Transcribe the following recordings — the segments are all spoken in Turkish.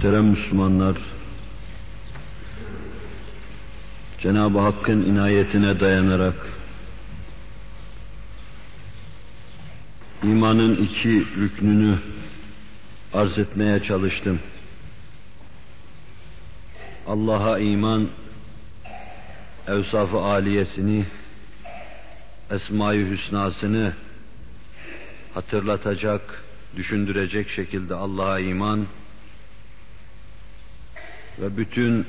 Muhterem Müslümanlar, Cenab-ı Hakk'ın inayetine dayanarak imanın iki rüknünü arz etmeye çalıştım. Allah'a iman, evsaf-ı aliyesini, esma-i hüsnasını hatırlatacak, düşündürecek şekilde Allah'a iman ve bütün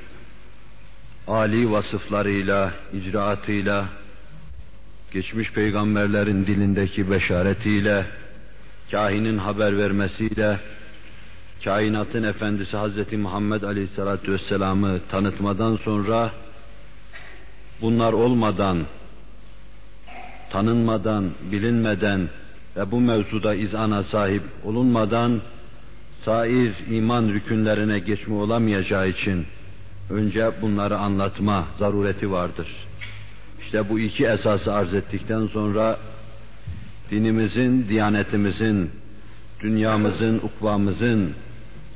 Ali vasıflarıyla, icraatıyla, geçmiş peygamberlerin dilindeki beşaretiyle, kahinin haber vermesiyle, kainatın efendisi Hz. Muhammed Aleyhisselatü Vesselam'ı tanıtmadan sonra, bunlar olmadan, tanınmadan, bilinmeden ve bu mevzuda izana sahip olunmadan, sair iman rükünlerine geçme olamayacağı için, önce bunları anlatma zarureti vardır. İşte bu iki esası arz ettikten sonra dinimizin, diyanetimizin, dünyamızın, ukvamızın,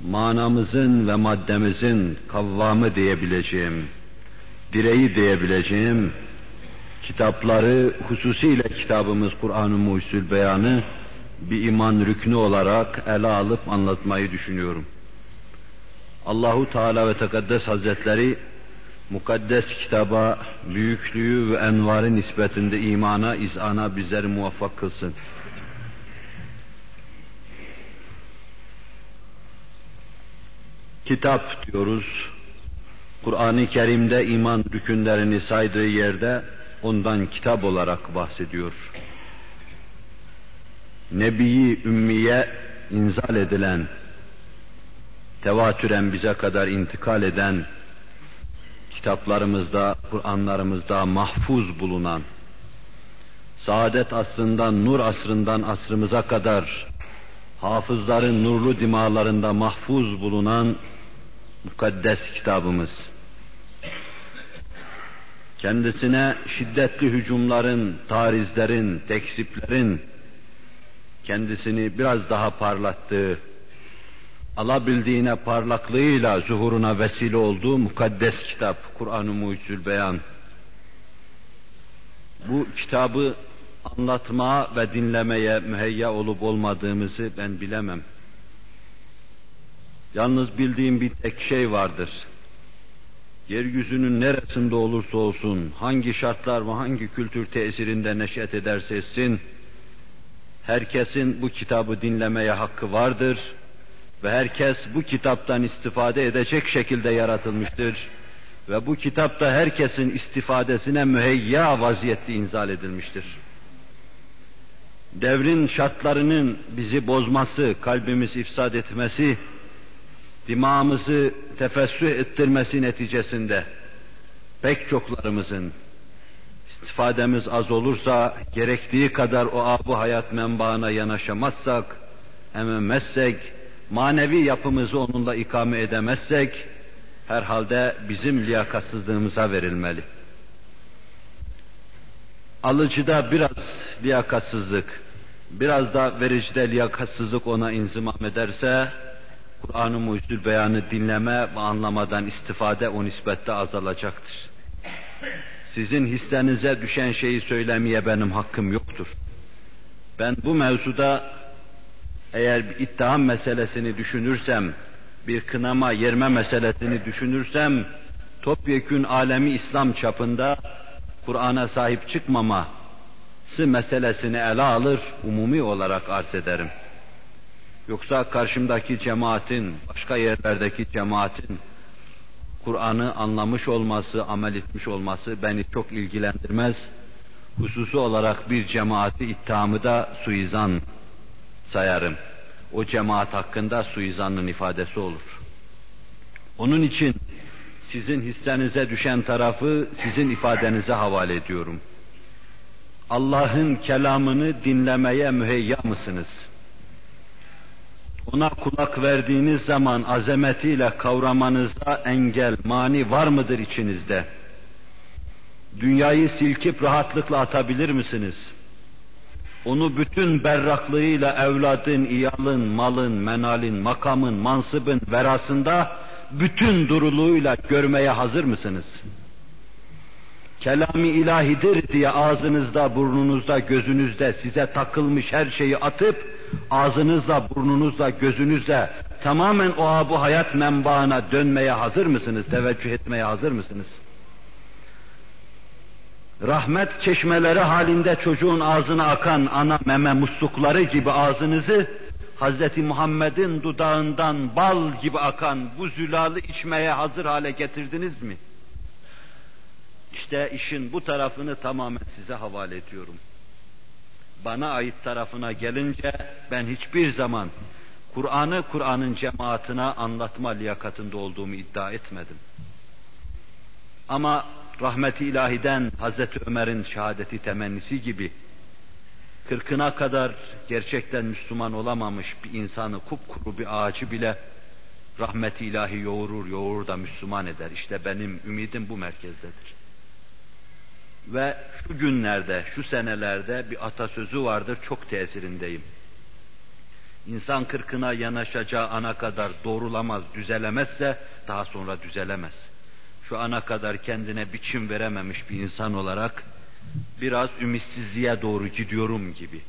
manamızın ve maddemizin kavvamı diyebileceğim, direği diyebileceğim kitapları, hususiyle kitabımız Kur'an-ı Muhsul Beyanı bir iman rüknü olarak ele alıp anlatmayı düşünüyorum. Allahu Teala ve Tekaddes Hazretleri mukaddes kitaba büyüklüğü ve envarı nispetinde imana, izana bizleri muvaffak kılsın. Kitap diyoruz. Kur'an-ı Kerim'de iman rükünlerini saydığı yerde ondan kitap olarak bahsediyor. Nebiyi ümmiye inzal edilen tevatüren bize kadar intikal eden, kitaplarımızda, Kur'anlarımızda mahfuz bulunan, saadet asrından, nur asrından asrımıza kadar hafızların nurlu dimalarında mahfuz bulunan mukaddes kitabımız. Kendisine şiddetli hücumların, tarizlerin, tekziplerin kendisini biraz daha parlattığı, alabildiğine parlaklığıyla zuhuruna vesile olduğu mukaddes kitap Kur'an-ı Mucizül Beyan. Bu kitabı anlatmaya ve dinlemeye müheyya olup olmadığımızı ben bilemem. Yalnız bildiğim bir tek şey vardır. Yeryüzünün neresinde olursa olsun, hangi şartlar ve hangi kültür tesirinde neşet ederse etsin, herkesin bu kitabı dinlemeye hakkı vardır ve herkes bu kitaptan istifade edecek şekilde yaratılmıştır. Ve bu kitapta herkesin istifadesine müheyya vaziyette inzal edilmiştir. Devrin şartlarının bizi bozması, kalbimiz ifsad etmesi, dimağımızı tefessüh ettirmesi neticesinde pek çoklarımızın istifademiz az olursa, gerektiği kadar o abu hayat menbaına yanaşamazsak, ememmezsek, manevi yapımızı onunla ikame edemezsek, herhalde bizim liyakatsızlığımıza verilmeli. Alıcıda biraz liyakatsızlık, biraz da vericide liyakatsızlık ona inzimam ederse, Kur'an-ı Mucizül Beyanı dinleme ve anlamadan istifade o nispette azalacaktır. Sizin hislerinize düşen şeyi söylemeye benim hakkım yoktur. Ben bu mevzuda eğer bir ittiham meselesini düşünürsem, bir kınama, yerme meselesini düşünürsem, topyekün alemi İslam çapında Kur'an'a sahip çıkmama meselesini ele alır, umumi olarak arz ederim. Yoksa karşımdaki cemaatin, başka yerlerdeki cemaatin Kur'an'ı anlamış olması, amel etmiş olması beni çok ilgilendirmez. Hususu olarak bir cemaati ittihamı da suizan sayarım. O cemaat hakkında suizanın ifadesi olur. Onun için sizin hissenize düşen tarafı sizin ifadenize havale ediyorum. Allah'ın kelamını dinlemeye müheyya mısınız? Ona kulak verdiğiniz zaman azametiyle kavramanıza engel, mani var mıdır içinizde? Dünyayı silkip rahatlıkla atabilir misiniz? onu bütün berraklığıyla evladın, iyalın, malın, menalin, makamın, mansıbın verasında bütün duruluğuyla görmeye hazır mısınız? Kelami ilahidir diye ağzınızda, burnunuzda, gözünüzde size takılmış her şeyi atıp ağzınızla, burnunuzla, gözünüzle tamamen o bu hayat menbaına dönmeye hazır mısınız? Teveccüh etmeye hazır mısınız? rahmet çeşmeleri halinde çocuğun ağzına akan ana meme muslukları gibi ağzınızı Hz. Muhammed'in dudağından bal gibi akan bu zülalı içmeye hazır hale getirdiniz mi? İşte işin bu tarafını tamamen size havale ediyorum. Bana ait tarafına gelince ben hiçbir zaman Kur'an'ı Kur'an'ın cemaatine anlatma liyakatında olduğumu iddia etmedim. Ama rahmeti ilahiden Hazreti Ömer'in şehadeti temennisi gibi kırkına kadar gerçekten Müslüman olamamış bir insanı kupkuru bir ağacı bile rahmeti ilahi yoğurur, yoğurur da Müslüman eder. İşte benim ümidim bu merkezdedir. Ve şu günlerde, şu senelerde bir atasözü vardır, çok tesirindeyim. İnsan kırkına yanaşacağı ana kadar doğrulamaz, düzelemezse daha sonra düzelemez şu ana kadar kendine biçim verememiş bir insan olarak biraz ümitsizliğe doğru gidiyorum gibi.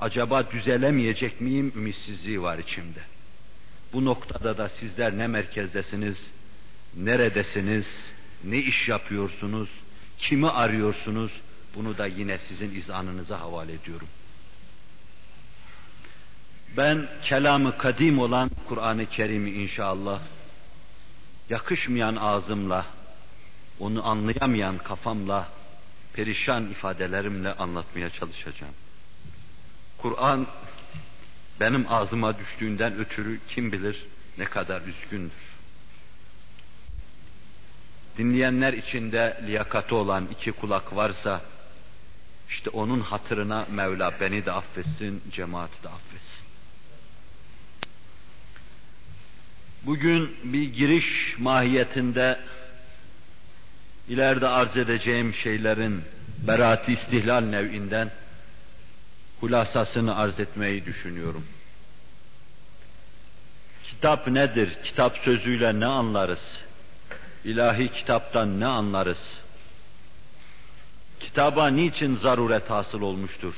Acaba düzelemeyecek miyim? Ümitsizliği var içimde. Bu noktada da sizler ne merkezdesiniz, neredesiniz, ne iş yapıyorsunuz, kimi arıyorsunuz? Bunu da yine sizin izanınıza havale ediyorum. Ben kelamı kadim olan Kur'an-ı Kerim'i inşallah yakışmayan ağzımla, onu anlayamayan kafamla, perişan ifadelerimle anlatmaya çalışacağım. Kur'an benim ağzıma düştüğünden ötürü kim bilir ne kadar üzgündür. Dinleyenler içinde liyakati olan iki kulak varsa, işte onun hatırına Mevla beni de affetsin, cemaati de affetsin. Bugün bir giriş mahiyetinde ileride arz edeceğim şeylerin beraati istihlal nev'inden hulasasını arz etmeyi düşünüyorum. Kitap nedir? Kitap sözüyle ne anlarız? İlahi kitaptan ne anlarız? Kitaba niçin zaruret hasıl olmuştur?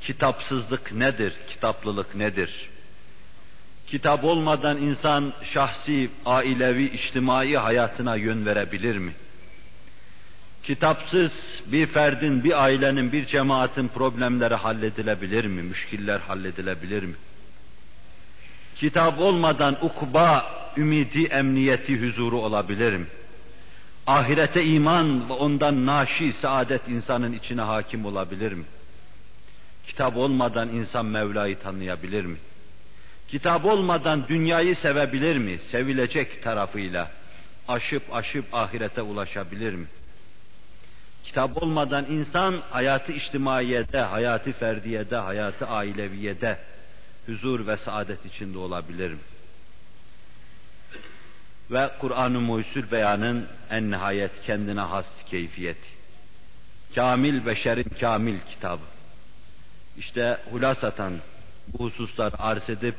Kitapsızlık nedir? Kitaplılık nedir? Kitap olmadan insan şahsi, ailevi, içtimai hayatına yön verebilir mi? Kitapsız bir ferdin, bir ailenin, bir cemaatin problemleri halledilebilir mi? Müşkiller halledilebilir mi? Kitap olmadan ukba, ümidi, emniyeti, huzuru olabilir mi? Ahirete iman ve ondan naşi saadet insanın içine hakim olabilir mi? Kitap olmadan insan Mevla'yı tanıyabilir mi? Kitap olmadan dünyayı sevebilir mi? Sevilecek tarafıyla. Aşıp aşıp ahirete ulaşabilir mi? Kitap olmadan insan hayatı içtimaiyede, hayatı ferdiyede, hayatı aileviyede huzur ve saadet içinde olabilir mi? Ve Kur'an-ı Muhyüsül Beyan'ın en nihayet kendine has keyfiyeti. Kamil beşerin kamil kitabı. İşte hulasatan bu hususlar arz edip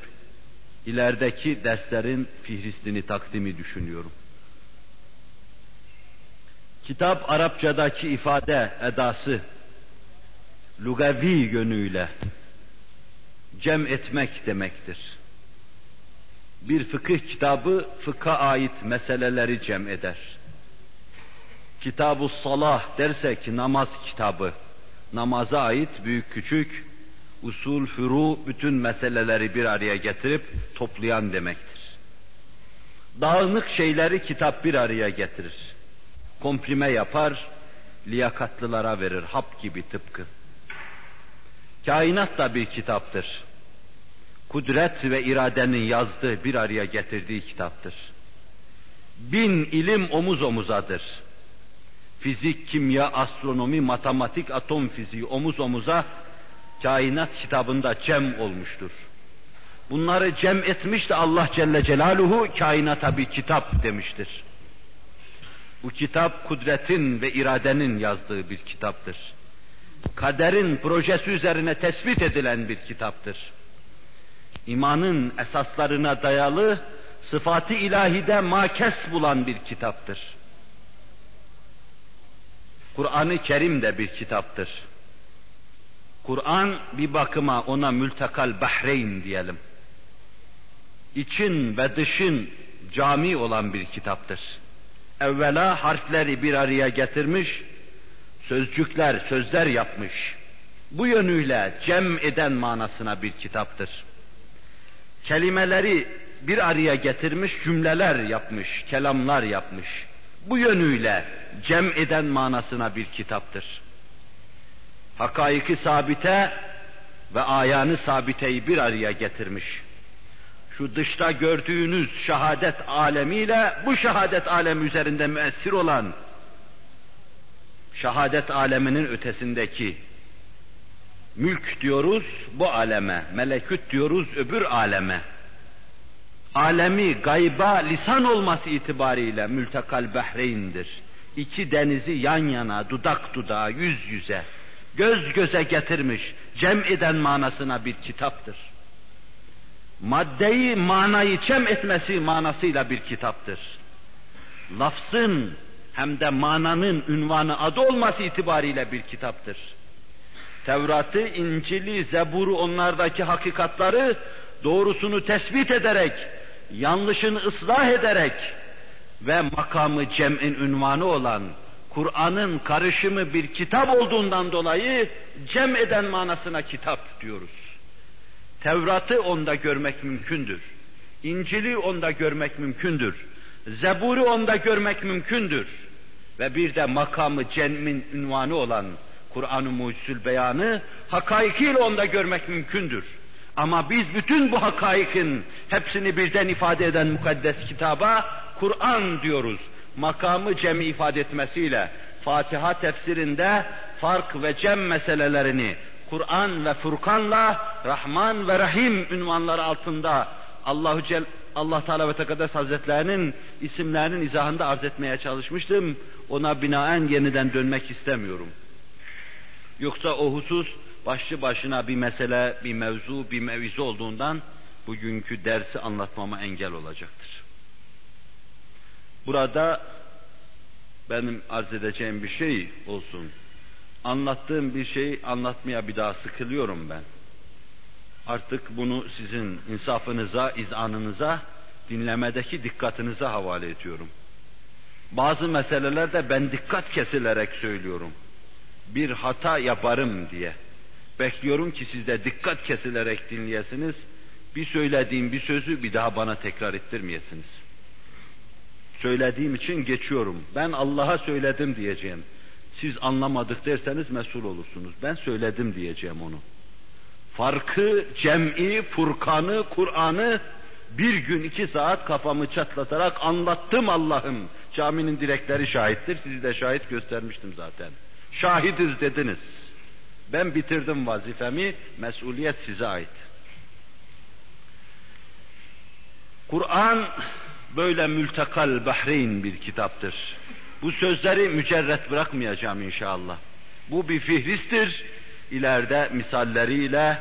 ilerideki derslerin fihristini takdimi düşünüyorum. Kitap Arapçadaki ifade edası lugavi yönüyle cem etmek demektir. Bir fıkıh kitabı fıkha ait meseleleri cem eder. Kitabu salah dersek namaz kitabı, namaza ait büyük küçük usul, furu, bütün meseleleri bir araya getirip toplayan demektir. Dağınık şeyleri kitap bir araya getirir. Komprime yapar, liyakatlılara verir, hap gibi tıpkı. Kainat da bir kitaptır. Kudret ve iradenin yazdığı, bir araya getirdiği kitaptır. Bin ilim omuz omuzadır. Fizik, kimya, astronomi, matematik, atom fiziği omuz omuza kainat kitabında cem olmuştur. Bunları cem etmiş de Allah Celle Celaluhu kainata bir kitap demiştir. Bu kitap kudretin ve iradenin yazdığı bir kitaptır. kaderin projesi üzerine tespit edilen bir kitaptır. İmanın esaslarına dayalı, sıfatı ilahide makes bulan bir kitaptır. Kur'an-ı Kerim de bir kitaptır. Kur'an bir bakıma ona mültekal bahreyn diyelim. İçin ve dışın cami olan bir kitaptır. Evvela harfleri bir araya getirmiş, sözcükler, sözler yapmış. Bu yönüyle cem eden manasına bir kitaptır. Kelimeleri bir araya getirmiş, cümleler yapmış, kelamlar yapmış. Bu yönüyle cem eden manasına bir kitaptır. Hakaiki sabite ve ayanı sabiteyi bir araya getirmiş. Şu dışta gördüğünüz şehadet alemiyle bu şehadet alemi üzerinde müessir olan şehadet aleminin ötesindeki mülk diyoruz bu aleme, meleküt diyoruz öbür aleme. Alemi gayba lisan olması itibariyle mültekal behreyndir. İki denizi yan yana, dudak dudağa, yüz yüze, göz göze getirmiş, cem eden manasına bir kitaptır. Maddeyi manayı cem etmesi manasıyla bir kitaptır. Lafzın hem de mananın ünvanı adı olması itibariyle bir kitaptır. Tevrat'ı, İncil'i, Zebur'u onlardaki hakikatları doğrusunu tespit ederek, yanlışını ıslah ederek ve makamı cem'in ünvanı olan Kur'an'ın karışımı bir kitap olduğundan dolayı cem eden manasına kitap diyoruz. Tevrat'ı onda görmek mümkündür. İncil'i onda görmek mümkündür. Zebur'u onda görmek mümkündür. Ve bir de makamı cenmin ünvanı olan Kur'an-ı Mucizül Beyanı hakaikiyle onda görmek mümkündür. Ama biz bütün bu hakaikin hepsini birden ifade eden mukaddes kitaba Kur'an diyoruz. Makamı cemi ifade etmesiyle Fatiha tefsirinde fark ve cem meselelerini Kur'an ve Furkan'la Rahman ve Rahim ünvanları altında Allahu Cel Allah Teala ve Tekaddes Hazretlerinin isimlerinin izahında arz etmeye çalışmıştım. Ona binaen yeniden dönmek istemiyorum. Yoksa o husus başlı başına bir mesele, bir mevzu, bir mevize olduğundan bugünkü dersi anlatmama engel olacaktır. Burada benim arz edeceğim bir şey olsun. Anlattığım bir şeyi anlatmaya bir daha sıkılıyorum ben. Artık bunu sizin insafınıza, izanınıza, dinlemedeki dikkatinize havale ediyorum. Bazı meselelerde ben dikkat kesilerek söylüyorum. Bir hata yaparım diye. Bekliyorum ki siz de dikkat kesilerek dinleyesiniz. Bir söylediğim bir sözü bir daha bana tekrar ettirmeyesiniz. Söylediğim için geçiyorum. Ben Allah'a söyledim diyeceğim. Siz anlamadık derseniz mesul olursunuz. Ben söyledim diyeceğim onu. Farkı, cem'i, Furkan'ı, Kur'an'ı bir gün iki saat kafamı çatlatarak anlattım Allah'ım. Caminin direkleri şahittir. Sizi de şahit göstermiştim zaten. Şahidiz dediniz. Ben bitirdim vazifemi. Mesuliyet size ait. Kur'an böyle mültekal bahreyn bir kitaptır. Bu sözleri mücerret bırakmayacağım inşallah. Bu bir fihristir. İleride misalleriyle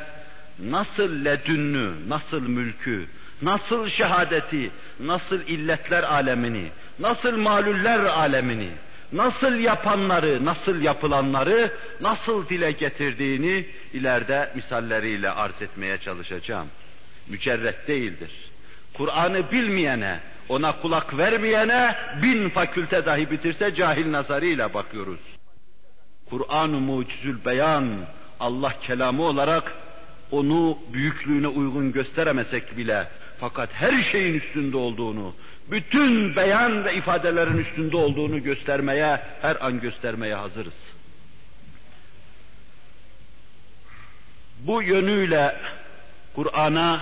nasıl ledünnü, nasıl mülkü, nasıl şehadeti, nasıl illetler alemini, nasıl malüller alemini, nasıl yapanları, nasıl yapılanları, nasıl dile getirdiğini ileride misalleriyle arz etmeye çalışacağım. Mücerret değildir. Kur'an'ı bilmeyene, ona kulak vermeyene bin fakülte dahi bitirse cahil nazarıyla bakıyoruz. Kur'an-ı mucizül beyan, Allah kelamı olarak onu büyüklüğüne uygun gösteremesek bile fakat her şeyin üstünde olduğunu, bütün beyan ve ifadelerin üstünde olduğunu göstermeye, her an göstermeye hazırız. Bu yönüyle Kur'an'a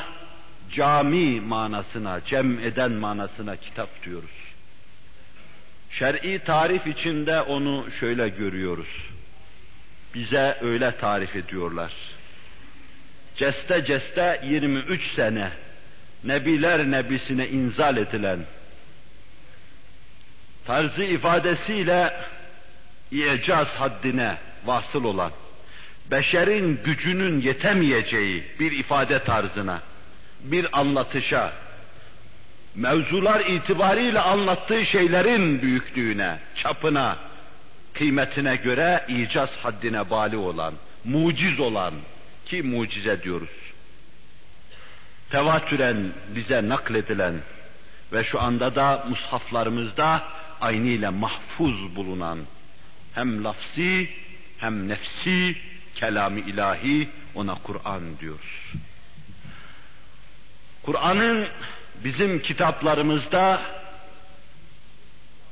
cami manasına, cem eden manasına kitap diyoruz. Şer'i tarif içinde onu şöyle görüyoruz. Bize öyle tarif ediyorlar. Ceste ceste 23 sene Nebiler Nebisine inzal edilen tarzı ifadesiyle icaz haddine vasıl olan beşerin gücünün yetemeyeceği bir ifade tarzına, bir anlatışa, mevzular itibariyle anlattığı şeylerin büyüklüğüne, çapına, kıymetine göre icaz haddine bali olan, muciz olan ki mucize diyoruz. Tevatüren bize nakledilen ve şu anda da mushaflarımızda aynıyla mahfuz bulunan hem lafzi hem nefsi kelami ilahi ona Kur'an diyoruz. Kur'an'ın bizim kitaplarımızda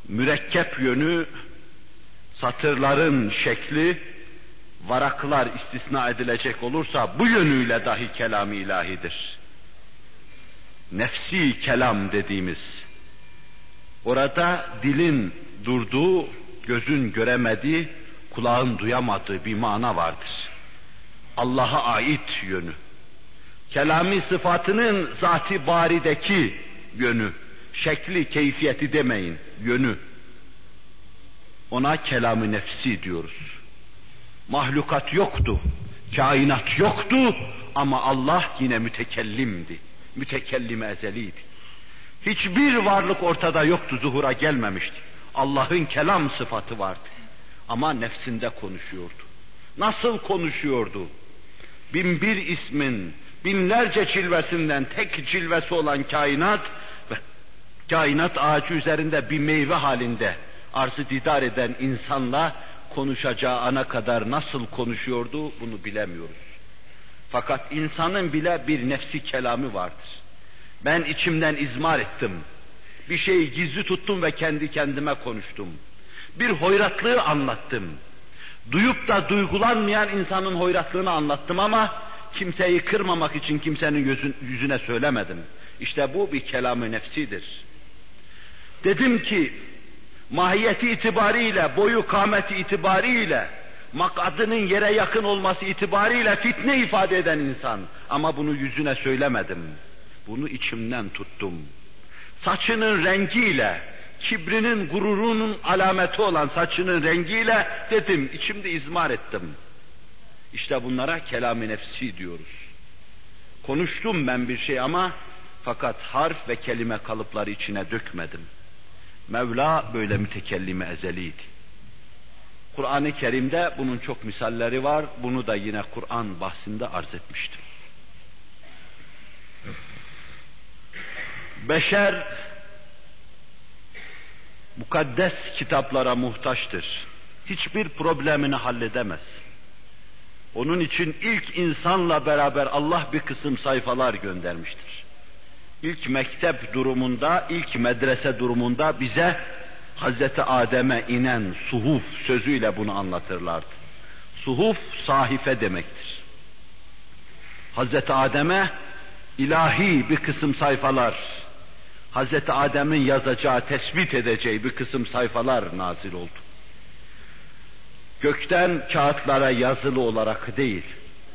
mürekkep yönü, satırların şekli, varaklar istisna edilecek olursa bu yönüyle dahi kelam ilahidir. Nefsi kelam dediğimiz, orada dilin durduğu, gözün göremediği, kulağın duyamadığı bir mana vardır. Allah'a ait yönü. Kelami sıfatının zati barideki yönü, şekli, keyfiyeti demeyin, yönü. Ona kelamı nefsi diyoruz. Mahlukat yoktu, kainat yoktu ama Allah yine mütekellimdi. Mütekellim ezeliydi. Hiçbir varlık ortada yoktu, zuhura gelmemişti. Allah'ın kelam sıfatı vardı. Ama nefsinde konuşuyordu. Nasıl konuşuyordu? Bin bir ismin, binlerce cilvesinden tek cilvesi olan kainat ve kainat ağacı üzerinde bir meyve halinde arzı didar eden insanla konuşacağı ana kadar nasıl konuşuyordu bunu bilemiyoruz. Fakat insanın bile bir nefsi kelamı vardır. Ben içimden izmar ettim. Bir şeyi gizli tuttum ve kendi kendime konuştum. Bir hoyratlığı anlattım. Duyup da duygulanmayan insanın hoyratlığını anlattım ama kimseyi kırmamak için kimsenin yüzüne söylemedim. İşte bu bir kelamı nefsidir. Dedim ki mahiyeti itibariyle, boyu kameti itibariyle, makadının yere yakın olması itibariyle fitne ifade eden insan. Ama bunu yüzüne söylemedim. Bunu içimden tuttum. Saçının rengiyle, kibrinin, gururunun alameti olan saçının rengiyle dedim, içimde izmar ettim. İşte bunlara kelam-ı nefsi diyoruz. Konuştum ben bir şey ama fakat harf ve kelime kalıpları içine dökmedim. Mevla böyle mütekellime ezeliydi. Kur'an-ı Kerim'de bunun çok misalleri var. Bunu da yine Kur'an bahsinde arz etmiştim. Beşer mukaddes kitaplara muhtaçtır. Hiçbir problemini halledemez. Onun için ilk insanla beraber Allah bir kısım sayfalar göndermiştir. İlk mektep durumunda, ilk medrese durumunda bize Hazreti Adem'e inen suhuf sözüyle bunu anlatırlardı. Suhuf sahife demektir. Hazreti Adem'e ilahi bir kısım sayfalar, Hazreti Adem'in yazacağı, tespit edeceği bir kısım sayfalar nazil oldu. Gökten kağıtlara yazılı olarak değil,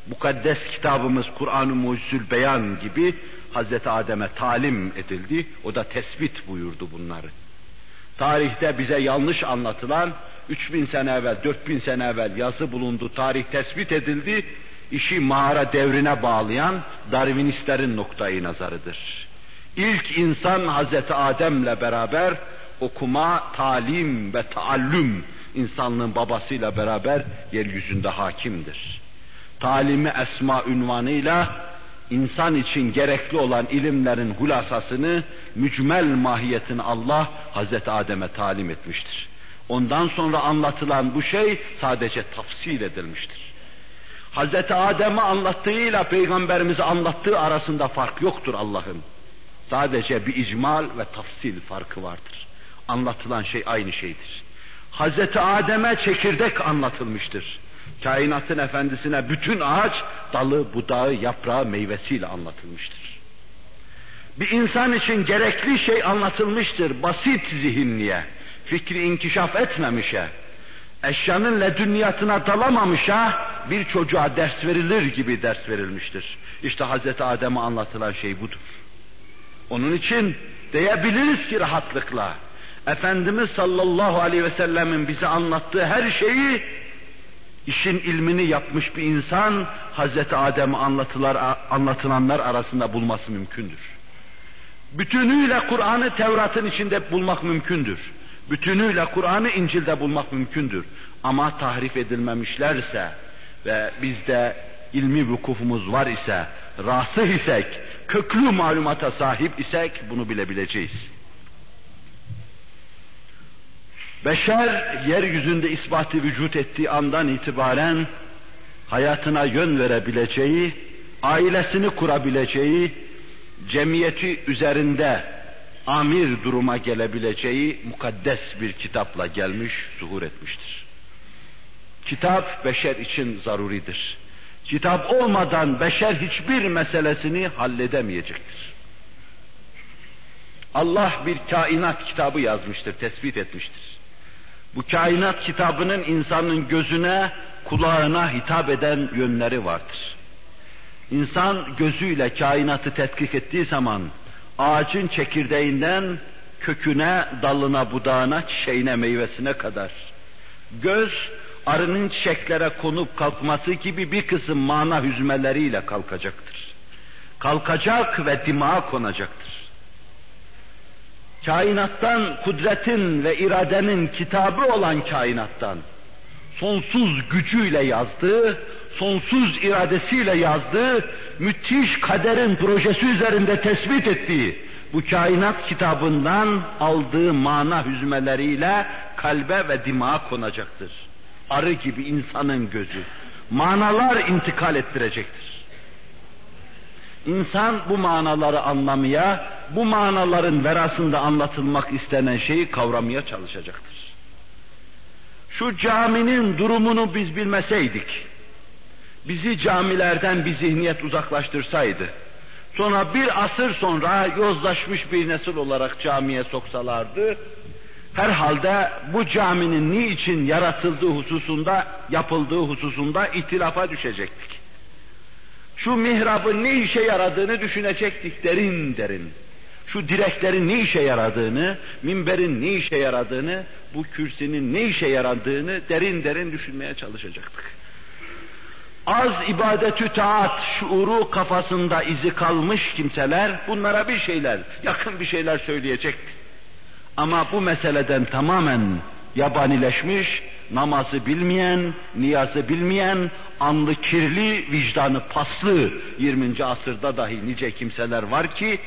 mukaddes kitabımız Kur'an-ı Mucizül Beyan gibi Hazreti Adem'e talim edildi, o da tespit buyurdu bunları. Tarihte bize yanlış anlatılan, 3000 sene evvel, 4000 sene evvel yazı bulundu, tarih tespit edildi, işi mağara devrine bağlayan Darwinistlerin noktayı nazarıdır. İlk insan Hazreti Adem'le beraber okuma, talim ve taallüm insanlığın babasıyla beraber yeryüzünde hakimdir. Talimi esma ünvanıyla insan için gerekli olan ilimlerin hulasasını, mücmel mahiyetini Allah Hazreti Adem'e talim etmiştir. Ondan sonra anlatılan bu şey sadece tafsil edilmiştir. Hazreti Adem'e anlattığıyla Peygamberimize anlattığı arasında fark yoktur Allah'ın. Sadece bir icmal ve tafsil farkı vardır. Anlatılan şey aynı şeydir. Hazreti Adem'e çekirdek anlatılmıştır. Kainatın efendisine bütün ağaç dalı, budağı, yaprağı, meyvesiyle anlatılmıştır. Bir insan için gerekli şey anlatılmıştır basit zihinliye, fikri inkişaf etmemişe, eşyanın ledünniyatına dalamamışa bir çocuğa ders verilir gibi ders verilmiştir. İşte Hazreti Adem'e anlatılan şey budur. Onun için diyebiliriz ki rahatlıkla Efendimiz sallallahu aleyhi ve sellemin bize anlattığı her şeyi işin ilmini yapmış bir insan Hazreti Adem'i anlatılar, anlatılanlar arasında bulması mümkündür. Bütünüyle Kur'an'ı Tevrat'ın içinde bulmak mümkündür. Bütünüyle Kur'an'ı İncil'de bulmak mümkündür. Ama tahrif edilmemişlerse ve bizde ilmi vukufumuz var ise, rasih isek, köklü malumata sahip isek bunu bilebileceğiz. Beşer yeryüzünde ispatı vücut ettiği andan itibaren hayatına yön verebileceği, ailesini kurabileceği, cemiyeti üzerinde amir duruma gelebileceği mukaddes bir kitapla gelmiş, zuhur etmiştir. Kitap beşer için zaruridir. Kitap olmadan beşer hiçbir meselesini halledemeyecektir. Allah bir kainat kitabı yazmıştır, tespit etmiştir. Bu kainat kitabının insanın gözüne, kulağına hitap eden yönleri vardır. İnsan gözüyle kainatı tetkik ettiği zaman ağacın çekirdeğinden köküne, dalına, budağına, çiçeğine, meyvesine kadar göz arının çiçeklere konup kalkması gibi bir kısım mana hüzmeleriyle kalkacaktır. Kalkacak ve dimağa konacaktır. Kainattan kudretin ve iradenin kitabı olan kainattan sonsuz gücüyle yazdığı, sonsuz iradesiyle yazdığı, müthiş kaderin projesi üzerinde tespit ettiği bu kainat kitabından aldığı mana hüzmeleriyle kalbe ve dimağa konacaktır arı gibi insanın gözü. Manalar intikal ettirecektir. İnsan bu manaları anlamaya, bu manaların verasında anlatılmak istenen şeyi kavramaya çalışacaktır. Şu caminin durumunu biz bilmeseydik, bizi camilerden bir zihniyet uzaklaştırsaydı, sonra bir asır sonra yozlaşmış bir nesil olarak camiye soksalardı, herhalde bu caminin niçin yaratıldığı hususunda, yapıldığı hususunda itilafa düşecektik. Şu mihrabın ne işe yaradığını düşünecektik derin derin. Şu direklerin ne işe yaradığını, minberin ne işe yaradığını, bu kürsünün ne işe yaradığını derin derin düşünmeye çalışacaktık. Az ibadetü taat şuuru kafasında izi kalmış kimseler bunlara bir şeyler, yakın bir şeyler söyleyecekti. Ama bu meseleden tamamen yabanileşmiş, namazı bilmeyen, niyazı bilmeyen, anlı kirli, vicdanı paslı 20. asırda dahi nice kimseler var ki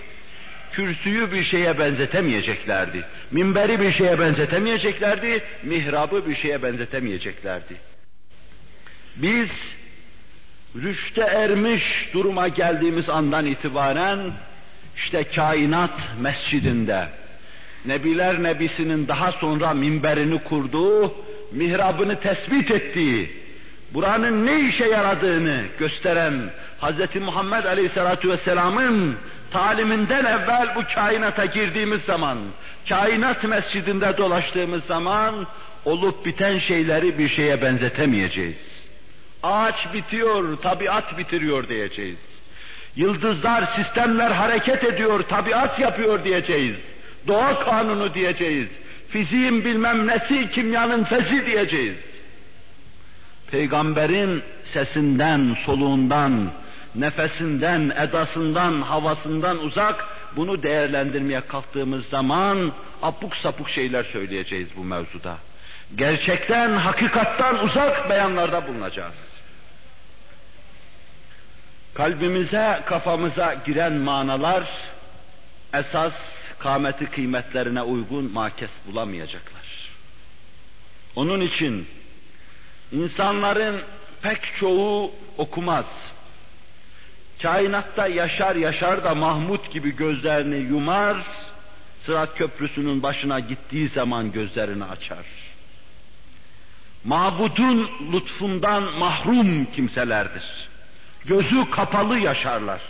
kürsüyü bir şeye benzetemeyeceklerdi. Minberi bir şeye benzetemeyeceklerdi, mihrabı bir şeye benzetemeyeceklerdi. Biz rüşte ermiş duruma geldiğimiz andan itibaren işte kainat mescidinde, Nebiler Nebisi'nin daha sonra minberini kurduğu, mihrabını tespit ettiği, buranın ne işe yaradığını gösteren Hz. Muhammed Aleyhisselatü Vesselam'ın taliminden evvel bu kainata girdiğimiz zaman, kainat mescidinde dolaştığımız zaman olup biten şeyleri bir şeye benzetemeyeceğiz. Ağaç bitiyor, tabiat bitiriyor diyeceğiz. Yıldızlar, sistemler hareket ediyor, tabiat yapıyor diyeceğiz doğa kanunu diyeceğiz. Fiziğin bilmem nesi, kimyanın fesi diyeceğiz. Peygamberin sesinden, soluğundan, nefesinden, edasından, havasından uzak bunu değerlendirmeye kalktığımız zaman apuk sapuk şeyler söyleyeceğiz bu mevzuda. Gerçekten, hakikattan uzak beyanlarda bulunacağız. Kalbimize, kafamıza giren manalar esas kâmeti kıymetlerine uygun makes bulamayacaklar. Onun için insanların pek çoğu okumaz. Kainatta yaşar yaşar da Mahmud gibi gözlerini yumar, Sırat Köprüsü'nün başına gittiği zaman gözlerini açar. Mabudun lütfundan mahrum kimselerdir. Gözü kapalı yaşarlar.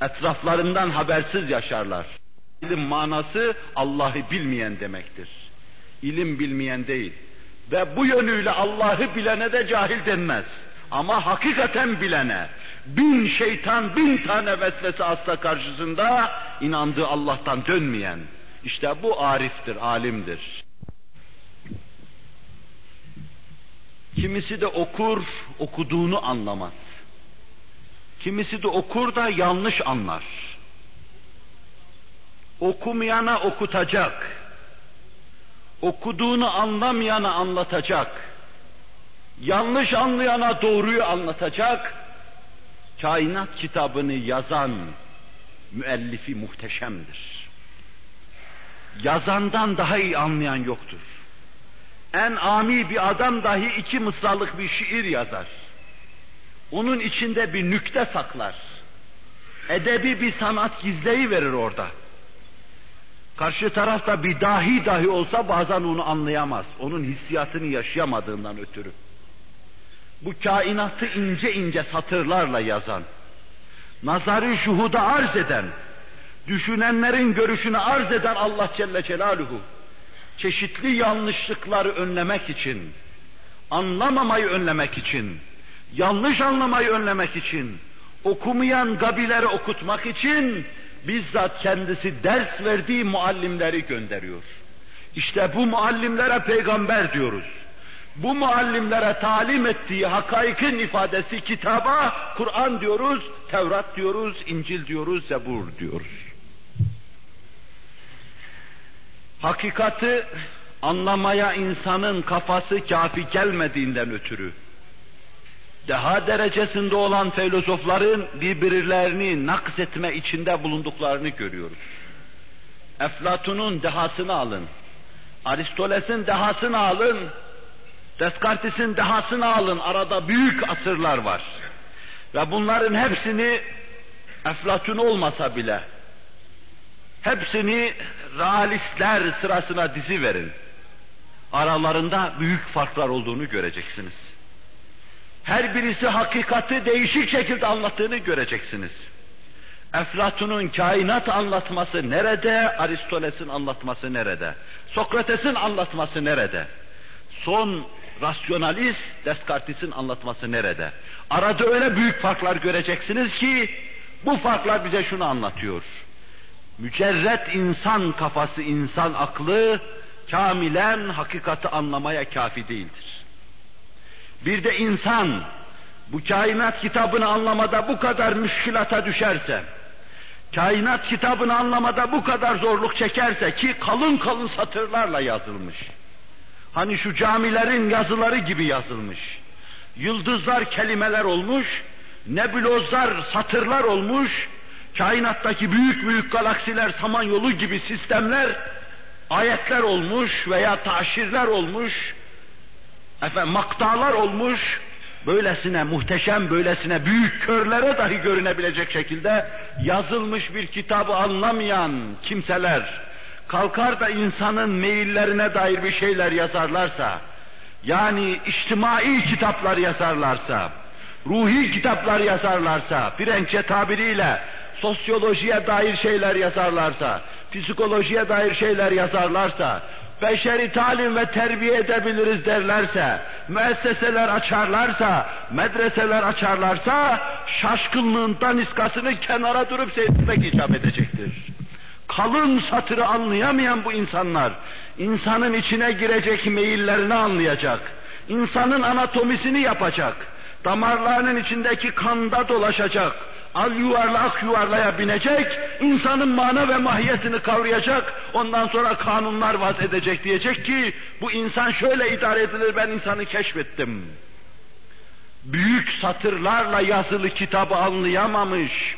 Etraflarından habersiz yaşarlar. İlim manası Allah'ı bilmeyen demektir. İlim bilmeyen değil. Ve bu yönüyle Allah'ı bilene de cahil denmez. Ama hakikaten bilene, bin şeytan, bin tane vesvese asla karşısında inandığı Allah'tan dönmeyen, işte bu ariftir, alimdir. Kimisi de okur, okuduğunu anlamaz. Kimisi de okur da yanlış anlar. Okumayana okutacak. Okuduğunu anlamayana anlatacak. Yanlış anlayana doğruyu anlatacak. Kainat kitabını yazan müellifi muhteşemdir. Yazandan daha iyi anlayan yoktur. En ami bir adam dahi iki mısralık bir şiir yazar. Onun içinde bir nükte saklar. Edebi bir sanat gizleyi verir orada. Karşı tarafta bir dahi dahi olsa bazen onu anlayamaz. Onun hissiyatını yaşayamadığından ötürü. Bu kainatı ince ince satırlarla yazan, nazarı şuhuda arz eden, düşünenlerin görüşünü arz eden Allah Celle Celaluhu, çeşitli yanlışlıkları önlemek için, anlamamayı önlemek için, yanlış anlamayı önlemek için, okumayan gabileri okutmak için bizzat kendisi ders verdiği muallimleri gönderiyor. İşte bu muallimlere peygamber diyoruz. Bu muallimlere talim ettiği hakaikin ifadesi kitaba Kur'an diyoruz, Tevrat diyoruz, İncil diyoruz, Zebur diyoruz. Hakikati anlamaya insanın kafası kafi gelmediğinden ötürü deha derecesinde olan filozofların birbirlerini naks etme içinde bulunduklarını görüyoruz. Eflatun'un dehasını alın, Aristoteles'in dehasını alın, Descartes'in dehasını alın, arada büyük asırlar var. Ve bunların hepsini Eflatun olmasa bile, hepsini realistler sırasına dizi verin. Aralarında büyük farklar olduğunu göreceksiniz. Her birisi hakikati değişik şekilde anlattığını göreceksiniz. Eflatun'un kainat anlatması nerede? Aristoteles'in anlatması nerede? Sokrates'in anlatması nerede? Son rasyonalist Descartes'in anlatması nerede? Arada öyle büyük farklar göreceksiniz ki bu farklar bize şunu anlatıyor. Mücerret insan kafası, insan aklı kamilen hakikati anlamaya kafi değildir. Bir de insan bu kainat kitabını anlamada bu kadar müşkilata düşerse, kainat kitabını anlamada bu kadar zorluk çekerse ki kalın kalın satırlarla yazılmış. Hani şu camilerin yazıları gibi yazılmış. Yıldızlar kelimeler olmuş, nebulozlar satırlar olmuş, kainattaki büyük büyük galaksiler samanyolu gibi sistemler, ayetler olmuş veya taşirler olmuş, efendim maktalar olmuş, böylesine muhteşem, böylesine büyük körlere dahi görünebilecek şekilde yazılmış bir kitabı anlamayan kimseler, kalkar da insanın meyillerine dair bir şeyler yazarlarsa, yani içtimai kitaplar yazarlarsa, ruhi kitaplar yazarlarsa, Frenkçe tabiriyle sosyolojiye dair şeyler yazarlarsa, psikolojiye dair şeyler yazarlarsa, beşeri talim ve terbiye edebiliriz derlerse, müesseseler açarlarsa, medreseler açarlarsa, şaşkınlığından iskasını kenara durup seyretmek icap edecektir. Kalın satırı anlayamayan bu insanlar, insanın içine girecek meyillerini anlayacak, insanın anatomisini yapacak, damarlarının içindeki kanda dolaşacak, al yuvarlak yuvarlaya binecek, insanın mana ve mahiyetini kavrayacak, ondan sonra kanunlar vaz edecek diyecek ki, bu insan şöyle idare edilir, ben insanı keşfettim. Büyük satırlarla yazılı kitabı anlayamamış,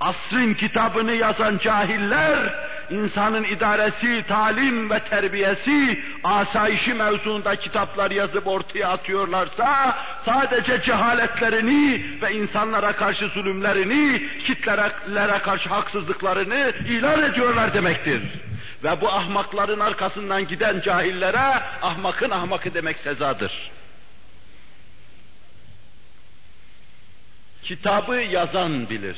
asrın kitabını yazan cahiller, insanın idaresi, talim ve terbiyesi, asayişi mevzuunda kitaplar yazıp ortaya atıyorlarsa, sadece cehaletlerini ve insanlara karşı zulümlerini, kitlelere karşı haksızlıklarını ilan ediyorlar demektir. Ve bu ahmakların arkasından giden cahillere ahmakın ahmakı demek sezadır. Kitabı yazan bilir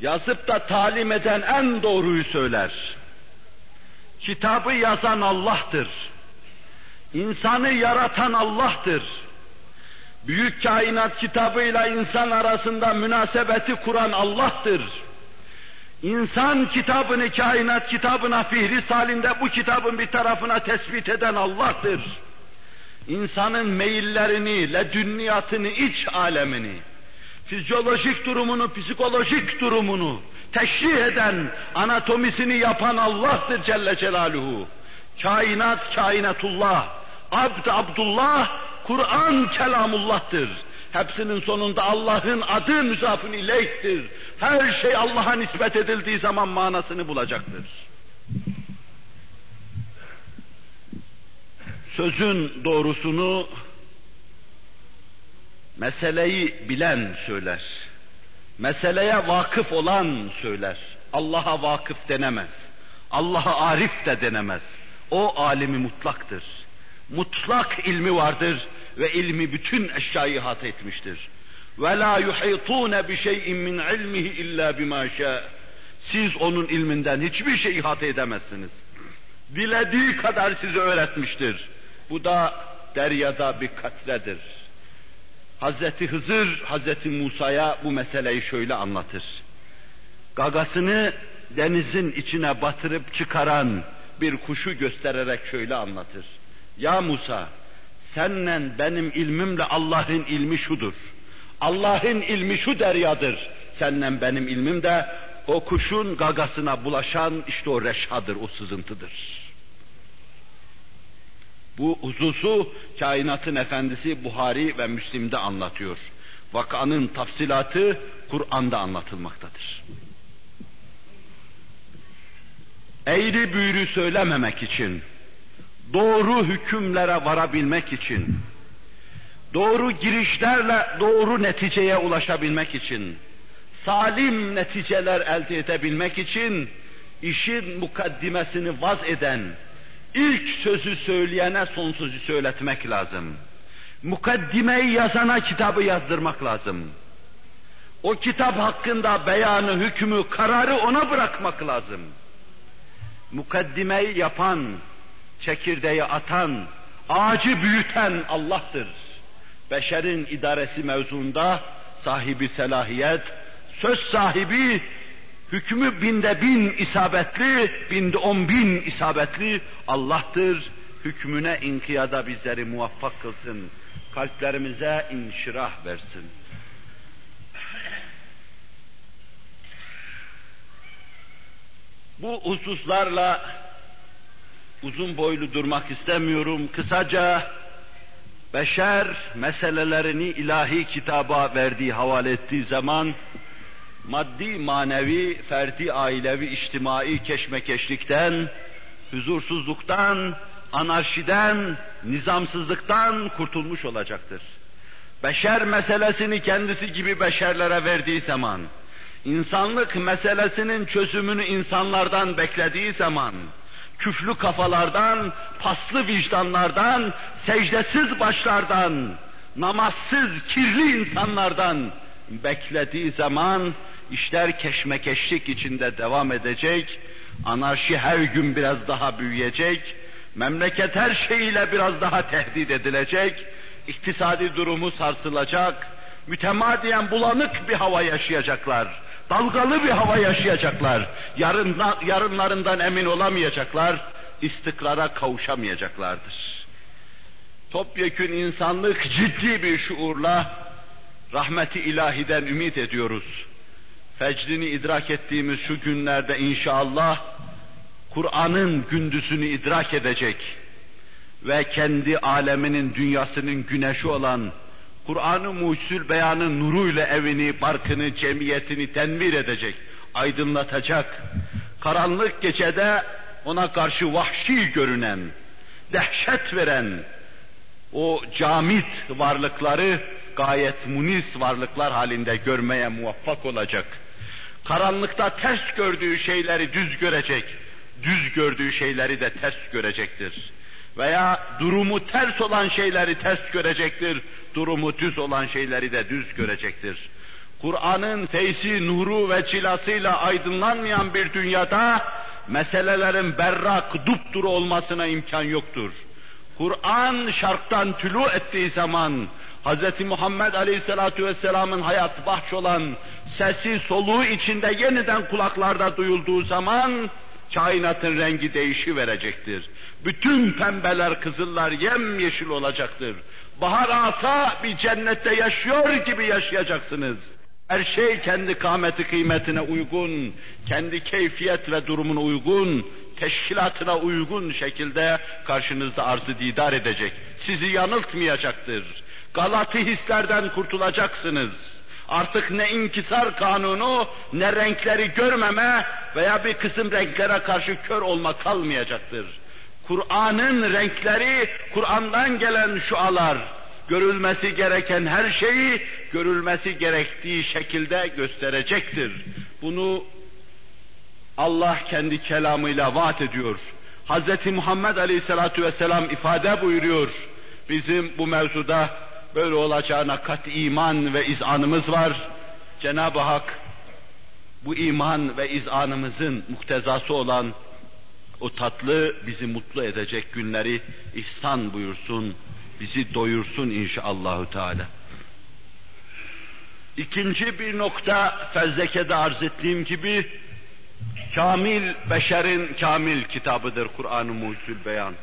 yazıp da talim eden en doğruyu söyler. Kitabı yazan Allah'tır. İnsanı yaratan Allah'tır. Büyük kainat kitabıyla insan arasında münasebeti kuran Allah'tır. İnsan kitabını kainat kitabına fihris halinde bu kitabın bir tarafına tespit eden Allah'tır. insanın meyillerini, ledünniyatını, iç alemini, fizyolojik durumunu, psikolojik durumunu teşrih eden, anatomisini yapan Allah'tır Celle Celaluhu. Kainat kainatullah, abd abdullah, Kur'an kelamullah'tır. Hepsinin sonunda Allah'ın adı müzafın ileyhtir. Her şey Allah'a nispet edildiği zaman manasını bulacaktır. Sözün doğrusunu meseleyi bilen söyler. Meseleye vakıf olan söyler. Allah'a vakıf denemez. Allah'a arif de denemez. O alimi mutlaktır. Mutlak ilmi vardır ve ilmi bütün eşyayı ihata etmiştir. Ve la yuhitun bi şey'in min ilmihi illa bima Siz onun ilminden hiçbir şey ihata edemezsiniz. Dilediği kadar size öğretmiştir. Bu da deryada bir katredir. Hazreti Hızır, Hazreti Musa'ya bu meseleyi şöyle anlatır. Gagasını denizin içine batırıp çıkaran bir kuşu göstererek şöyle anlatır. Ya Musa, senle benim ilmimle Allah'ın ilmi şudur. Allah'ın ilmi şu deryadır. Senle benim ilmim de o kuşun gagasına bulaşan işte o reşhadır, o sızıntıdır. Bu hususu kainatın efendisi Buhari ve Müslim'de anlatıyor. Vakanın tafsilatı Kur'an'da anlatılmaktadır. Eğri büğrü söylememek için, doğru hükümlere varabilmek için, doğru girişlerle doğru neticeye ulaşabilmek için, salim neticeler elde edebilmek için, işin mukaddimesini vaz eden, ilk sözü söyleyene son sözü söyletmek lazım. Mukaddimeyi yazana kitabı yazdırmak lazım. O kitap hakkında beyanı, hükmü, kararı ona bırakmak lazım. Mukaddimeyi yapan, çekirdeği atan, ağacı büyüten Allah'tır. Beşerin idaresi mevzunda sahibi selahiyet, söz sahibi, hükmü binde bin isabetli, binde on bin isabetli Allah'tır. Hükmüne inkiyada bizleri muvaffak kılsın. Kalplerimize inşirah versin. Bu hususlarla uzun boylu durmak istemiyorum. Kısaca beşer meselelerini ilahi kitaba verdiği, havale ettiği zaman maddi, manevi, ferdi, ailevi, içtimai keşmekeşlikten, huzursuzluktan, anarşiden, nizamsızlıktan kurtulmuş olacaktır. Beşer meselesini kendisi gibi beşerlere verdiği zaman, insanlık meselesinin çözümünü insanlardan beklediği zaman, küflü kafalardan, paslı vicdanlardan, secdesiz başlardan, namazsız, kirli insanlardan beklediği zaman işler keşmekeşlik içinde devam edecek, anarşi her gün biraz daha büyüyecek, memleket her şeyiyle biraz daha tehdit edilecek, iktisadi durumu sarsılacak, mütemadiyen bulanık bir hava yaşayacaklar, dalgalı bir hava yaşayacaklar, yarın, yarınlarından emin olamayacaklar, istikrara kavuşamayacaklardır. Topyekün insanlık ciddi bir şuurla rahmeti ilahiden ümit ediyoruz. Fecrini idrak ettiğimiz şu günlerde inşallah Kur'an'ın gündüzünü idrak edecek ve kendi aleminin dünyasının güneşi olan Kur'an-ı Mucizül Beyan'ın nuruyla evini, barkını, cemiyetini tenvir edecek, aydınlatacak. Karanlık gecede ona karşı vahşi görünen, dehşet veren o camit varlıkları gayet munis varlıklar halinde görmeye muvaffak olacak. Karanlıkta ters gördüğü şeyleri düz görecek, düz gördüğü şeyleri de ters görecektir. Veya durumu ters olan şeyleri ters görecektir, durumu düz olan şeyleri de düz görecektir. Kur'an'ın feysi, nuru ve cilasıyla aydınlanmayan bir dünyada meselelerin berrak, dupduru olmasına imkan yoktur. Kur'an şarktan tülü ettiği zaman, Hz. Muhammed Aleyhisselatü Vesselam'ın hayat bahş olan sesi soluğu içinde yeniden kulaklarda duyulduğu zaman Kainatın rengi değişi verecektir. Bütün pembeler, kızıllar yemyeşil olacaktır. Bahar asa bir cennette yaşıyor gibi yaşayacaksınız. Her şey kendi kâmeti kıymetine uygun, kendi keyfiyet ve durumuna uygun, teşkilatına uygun şekilde karşınızda arzı didar edecek. Sizi yanıltmayacaktır. Galati hislerden kurtulacaksınız. Artık ne inkisar kanunu, ne renkleri görmeme veya bir kısım renklere karşı kör olma kalmayacaktır. Kur'an'ın renkleri, Kur'an'dan gelen şualar, görülmesi gereken her şeyi görülmesi gerektiği şekilde gösterecektir. Bunu Allah kendi kelamıyla vaat ediyor. Hz. Muhammed Aleyhisselatü Vesselam ifade buyuruyor. Bizim bu mevzuda böyle olacağına kat iman ve izanımız var. Cenab-ı Hak bu iman ve izanımızın muhtezası olan o tatlı bizi mutlu edecek günleri ihsan buyursun, bizi doyursun inşallahü teala. İkinci bir nokta fezlekede arz ettiğim gibi kamil beşerin kamil kitabıdır Kur'an-ı Mucizül Beyan.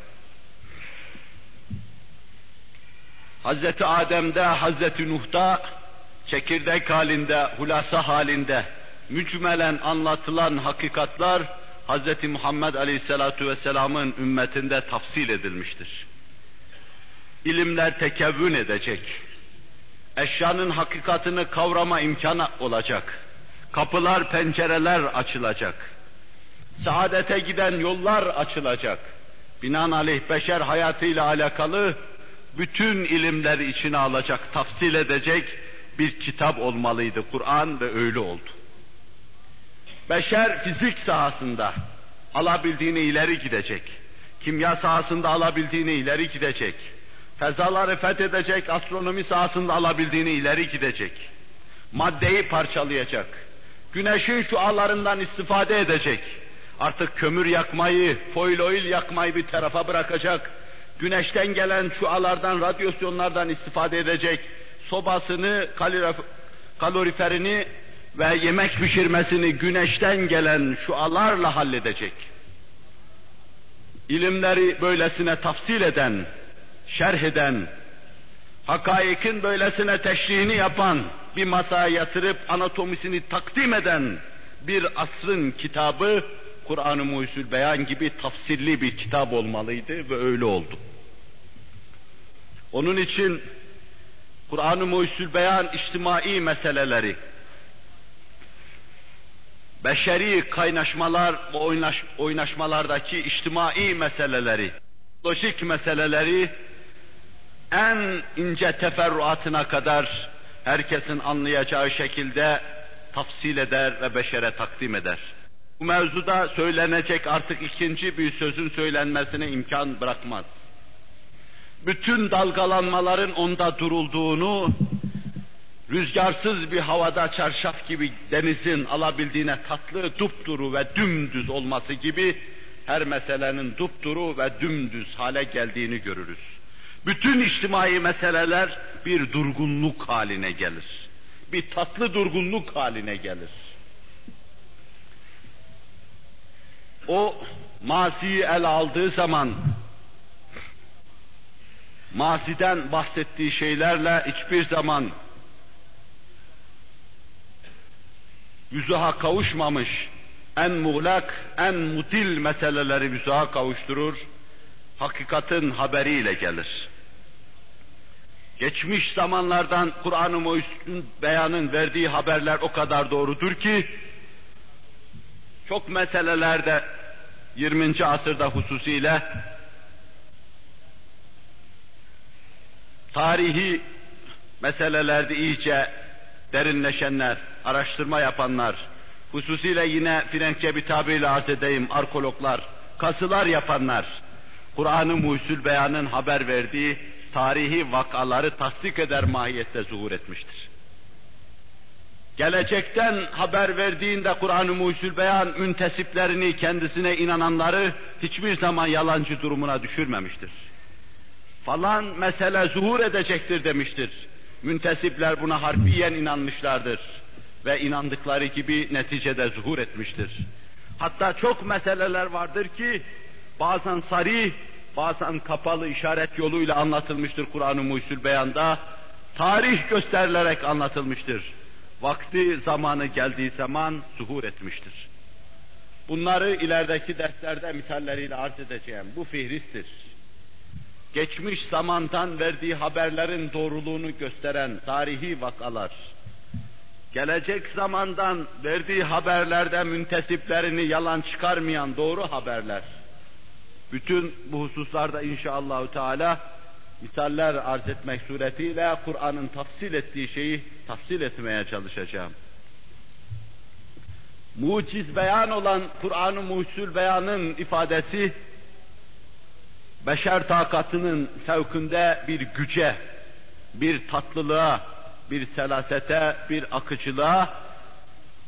Hazreti Adem'de, Hazreti Nuh'da çekirdek halinde, hulasa halinde mücmelen anlatılan hakikatlar Hz. Muhammed Aleyhisselatu Vesselam'ın ümmetinde tafsil edilmiştir. İlimler tekevvün edecek. Eşyanın hakikatını kavrama imkanı olacak. Kapılar, pencereler açılacak. Saadete giden yollar açılacak. Binaenaleyh beşer hayatıyla alakalı bütün ilimleri içine alacak, tafsil edecek bir kitap olmalıydı Kur'an ve öyle oldu. Beşer fizik sahasında alabildiğini ileri gidecek. Kimya sahasında alabildiğini ileri gidecek. Fezaları fethedecek, astronomi sahasında alabildiğini ileri gidecek. Maddeyi parçalayacak. Güneşin şu şualarından istifade edecek. Artık kömür yakmayı, foil oil yakmayı bir tarafa bırakacak. Güneşten gelen şu şualardan, radyasyonlardan istifade edecek. Sobasını, kaloriferini ve yemek pişirmesini güneşten gelen şualarla halledecek. İlimleri böylesine tafsil eden, şerh eden, hakaikin böylesine teşrihini yapan, bir masaya yatırıp anatomisini takdim eden bir asrın kitabı Kur'an-ı Muhyüzül Beyan gibi tafsilli bir kitap olmalıydı ve öyle oldu. Onun için Kur'an-ı Muhyüzül Beyan içtimai meseleleri, beşeri kaynaşmalar ve oynaş, oynaşmalardaki içtimai meseleleri, lojik meseleleri en ince teferruatına kadar herkesin anlayacağı şekilde tafsil eder ve beşere takdim eder. Bu mevzuda söylenecek artık ikinci bir sözün söylenmesine imkan bırakmaz. Bütün dalgalanmaların onda durulduğunu, rüzgarsız bir havada çarşaf gibi denizin alabildiğine tatlı, dupduru ve dümdüz olması gibi her meselenin dupduru ve dümdüz hale geldiğini görürüz. Bütün içtimai meseleler bir durgunluk haline gelir. Bir tatlı durgunluk haline gelir. O maziyi el aldığı zaman maziden bahsettiği şeylerle hiçbir zaman yüzüha kavuşmamış en muğlak, en mutil meseleleri yüzüha kavuşturur, hakikatin haberiyle gelir. Geçmiş zamanlardan Kur'an-ı Muhyüzün beyanın verdiği haberler o kadar doğrudur ki, çok meselelerde 20. asırda hususiyle tarihi meselelerde iyice derinleşenler, araştırma yapanlar, hususiyle yine Frenkçe bir tabirle arz edeyim, arkeologlar, kasılar yapanlar, Kur'an-ı Muhsül Beyan'ın haber verdiği tarihi vakaları tasdik eder mahiyette zuhur etmiştir. Gelecekten haber verdiğinde Kur'an-ı Muhsül Beyan müntesiplerini, kendisine inananları hiçbir zaman yalancı durumuna düşürmemiştir. Falan mesele zuhur edecektir demiştir. Müntesipler buna harfiyen inanmışlardır ve inandıkları gibi neticede zuhur etmiştir. Hatta çok meseleler vardır ki bazen sarih, bazen kapalı işaret yoluyla anlatılmıştır Kur'an-ı Muhyüzül Beyan'da. Tarih gösterilerek anlatılmıştır. Vakti zamanı geldiği zaman zuhur etmiştir. Bunları ilerideki derslerde misalleriyle arz edeceğim. Bu fihristir. Geçmiş zamandan verdiği haberlerin doğruluğunu gösteren tarihi vakalar, gelecek zamandan verdiği haberlerde müntesiplerini yalan çıkarmayan doğru haberler, bütün bu hususlarda inşallahü teala misaller arz etmek suretiyle Kur'an'ın tafsil ettiği şeyi tafsil etmeye çalışacağım. Muciz beyan olan Kur'an-ı Muhsul Beyan'ın ifadesi, beşer takatının sevkinde bir güce, bir tatlılığa, bir selasete, bir akıcılığa,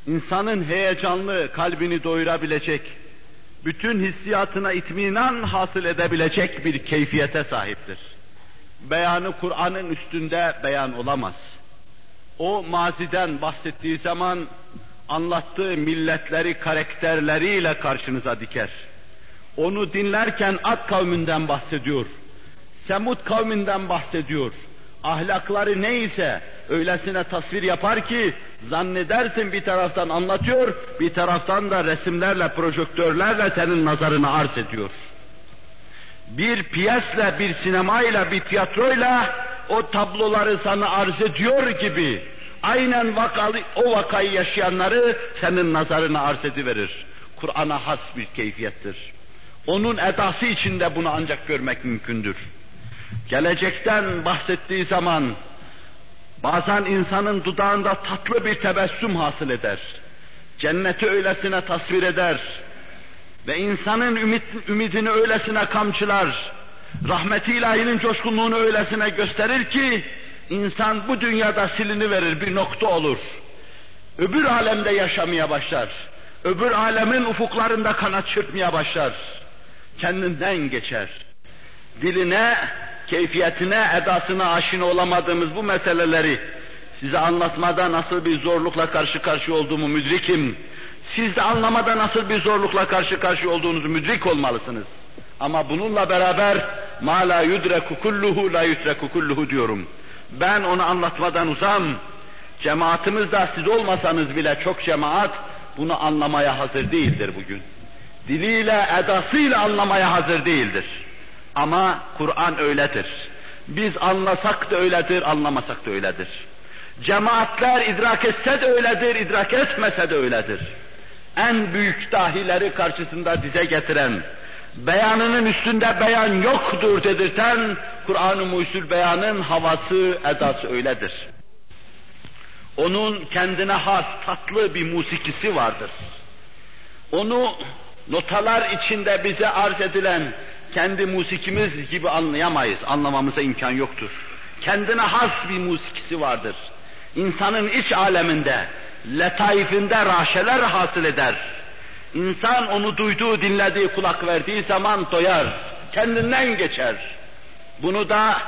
insanın heyecanlı kalbini doyurabilecek, bütün hissiyatına itminan hasıl edebilecek bir keyfiyete sahiptir. Beyanı Kur'an'ın üstünde beyan olamaz. O maziden bahsettiği zaman anlattığı milletleri karakterleriyle karşınıza diker. Onu dinlerken Ad kavminden bahsediyor. Semud kavminden bahsediyor. Ahlakları neyse öylesine tasvir yapar ki zannedersin bir taraftan anlatıyor, bir taraftan da resimlerle, projektörlerle senin nazarını arz ediyor. Bir piyesle, bir sinemayla, bir tiyatroyla o tabloları sana arz ediyor gibi aynen vakalı, o vakayı yaşayanları senin nazarına arz ediverir. Kur'an'a has bir keyfiyettir. Onun edası içinde bunu ancak görmek mümkündür. Gelecekten bahsettiği zaman bazen insanın dudağında tatlı bir tebessüm hasıl eder. Cenneti öylesine tasvir eder. Ve insanın ümit, ümidini öylesine kamçılar. Rahmeti ilahinin coşkunluğunu öylesine gösterir ki insan bu dünyada silini verir, bir nokta olur. Öbür alemde yaşamaya başlar. Öbür alemin ufuklarında kanat çırpmaya başlar. Kendinden geçer. Diline, keyfiyetine, edasına aşina olamadığımız bu meseleleri size anlatmada nasıl bir zorlukla karşı karşıya olduğumu müdrikim. Siz de anlamada nasıl bir zorlukla karşı karşıya olduğunuzu müdrik olmalısınız. Ama bununla beraber ma la yudreku kulluhu la yutreku kulluhu diyorum. Ben onu anlatmadan uzam. Cemaatimiz de siz olmasanız bile çok cemaat bunu anlamaya hazır değildir bugün. Diliyle, edasıyla anlamaya hazır değildir. Ama Kur'an öyledir. Biz anlasak da öyledir, anlamasak da öyledir. Cemaatler idrak etse de öyledir, idrak etmese de öyledir. En büyük dahileri karşısında dize getiren, beyanının üstünde beyan yoktur dedirten Kur'an-ı Muhyüzül Beyan'ın havası, edası öyledir. Onun kendine has tatlı bir musikisi vardır. Onu notalar içinde bize arz edilen kendi musikimiz gibi anlayamayız, anlamamıza imkan yoktur. Kendine has bir musikisi vardır. İnsanın iç aleminde, letaifinde raşeler hasıl eder. İnsan onu duyduğu, dinlediği, kulak verdiği zaman doyar, kendinden geçer. Bunu da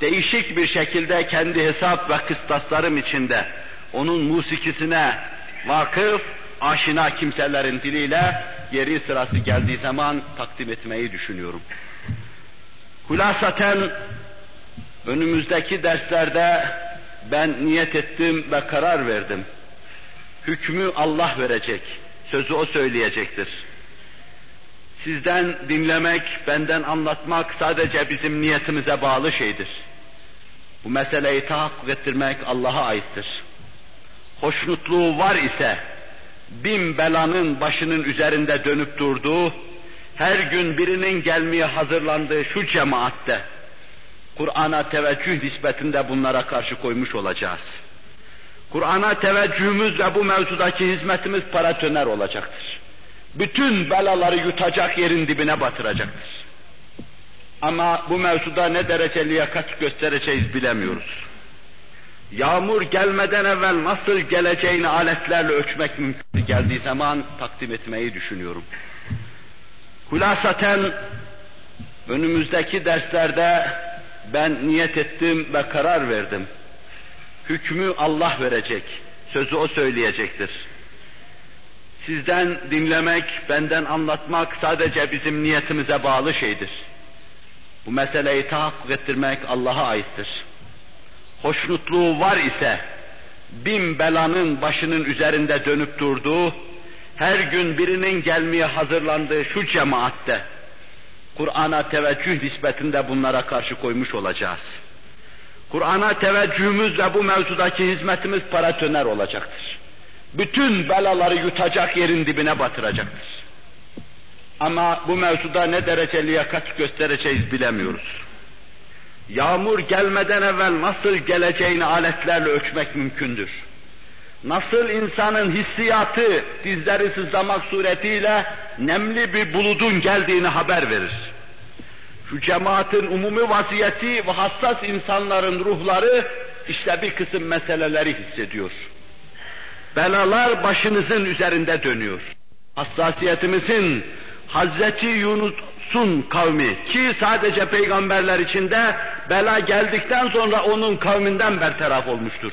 değişik bir şekilde kendi hesap ve kıstaslarım içinde onun musikisine vakıf, aşina kimselerin diliyle yeri sırası geldiği zaman takdim etmeyi düşünüyorum. Hulasaten önümüzdeki derslerde ben niyet ettim ve karar verdim. Hükmü Allah verecek, sözü O söyleyecektir. Sizden dinlemek, benden anlatmak sadece bizim niyetimize bağlı şeydir. Bu meseleyi tahakkuk ettirmek Allah'a aittir. Hoşnutluğu var ise, bin belanın başının üzerinde dönüp durduğu, her gün birinin gelmeye hazırlandığı şu cemaatte, Kur'an'a teveccüh nispetinde bunlara karşı koymuş olacağız. Kur'an'a teveccühümüz ve bu mevzudaki hizmetimiz paratoner olacaktır. Bütün belaları yutacak yerin dibine batıracaktır. Ama bu mevzuda ne derece liyakat göstereceğiz bilemiyoruz. Yağmur gelmeden evvel nasıl geleceğini aletlerle ölçmek mümkün geldiği zaman takdim etmeyi düşünüyorum. Hulasaten önümüzdeki derslerde ben niyet ettim ve karar verdim. Hükmü Allah verecek, sözü O söyleyecektir. Sizden dinlemek, benden anlatmak sadece bizim niyetimize bağlı şeydir. Bu meseleyi tahakkuk ettirmek Allah'a aittir. Hoşnutluğu var ise, bin belanın başının üzerinde dönüp durduğu, her gün birinin gelmeye hazırlandığı şu cemaatte, Kur'an'a teveccüh nispetinde bunlara karşı koymuş olacağız. Kur'an'a teveccühümüz ve bu mevzudaki hizmetimiz paratoner olacaktır. Bütün belaları yutacak yerin dibine batıracaktır. Ama bu mevzuda ne derece liyakat göstereceğiz bilemiyoruz. Yağmur gelmeden evvel nasıl geleceğini aletlerle ölçmek mümkündür. Nasıl insanın hissiyatı dizleri sızlamak suretiyle nemli bir buludun geldiğini haber verir. Şu cemaatin umumi vaziyeti ve hassas insanların ruhları işte bir kısım meseleleri hissediyor. Belalar başınızın üzerinde dönüyor. Hassasiyetimizin Hazreti Yunus'un kavmi ki sadece peygamberler içinde bela geldikten sonra onun kavminden bertaraf olmuştur.